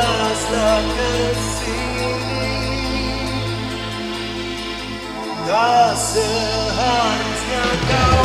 just like. Das Herz,